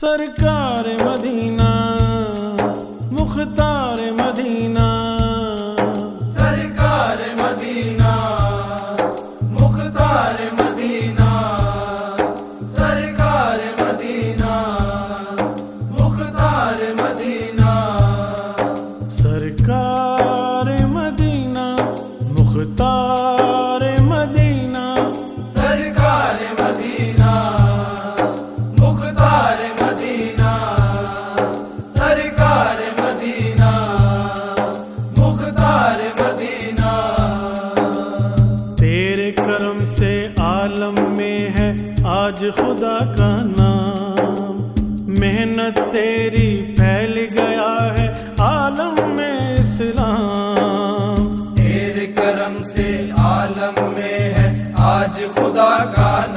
سرکار مدینہ مختار سے عالم میں ہے آج خدا کا نام۔ محنت تیری پھیل گیا ہے عالم میں اسلام۔ تیرے کرم سے عالم میں ہے آج خدا کا نام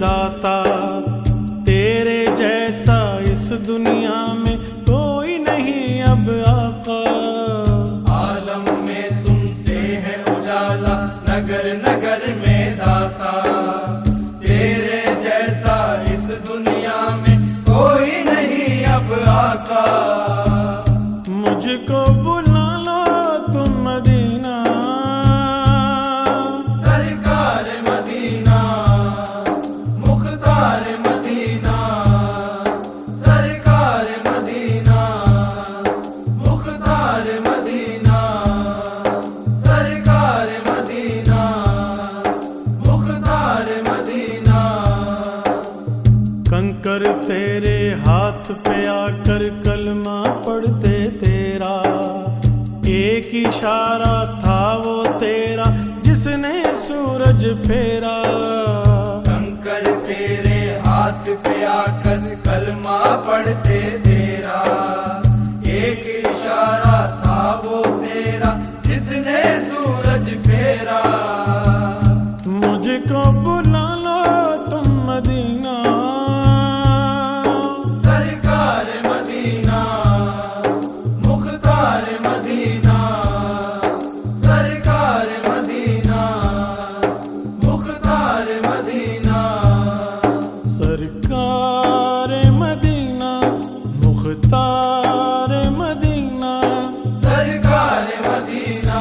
داتا تیرے جیسا اس دنیا میں اشارہ تھا وہ تیرا، جس نے سورج پھیرا۔ کنکر تیرے ہاتھ پہ آ کر کلمہ پڑھتے تیرا۔ ایک اشارہ مختار مدینہ۔ سرکار مدینہ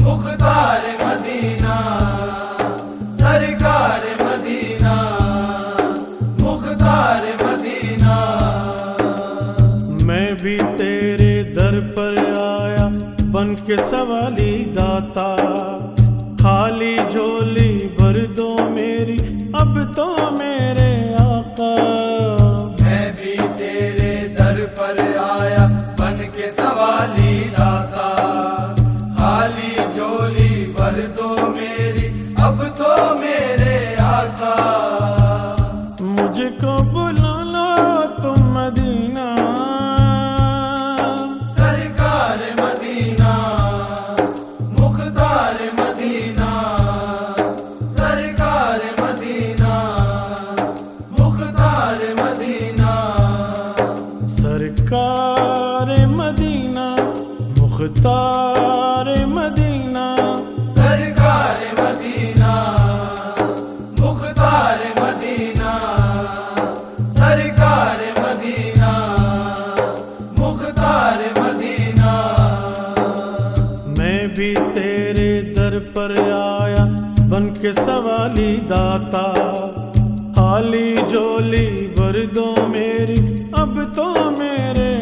مختار مدینہ۔ سرکار مدینہ مختار مدینہ۔ میں بھی تیرے در پر آیا بن کے سوالی میں بھی تیرے در پر آیا، بن کے سوالی داتا۔ حالی جولی بردو میری، اب تو میرے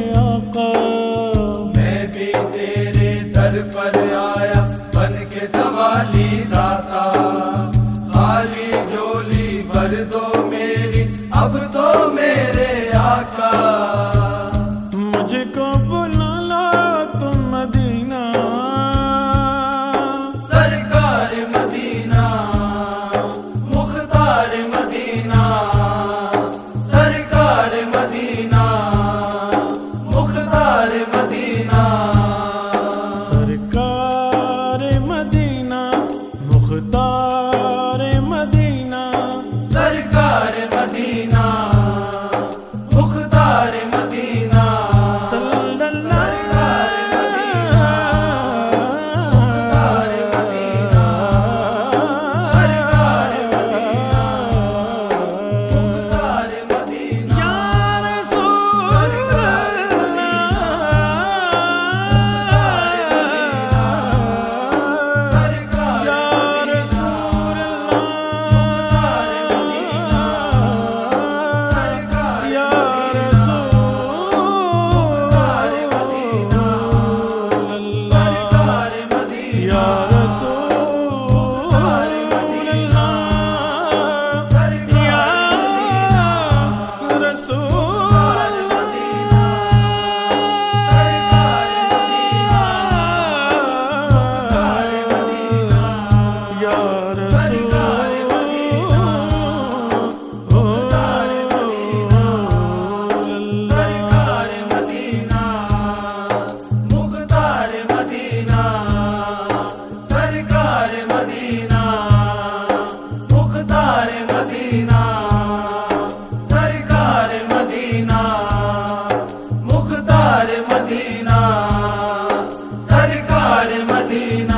مدینہ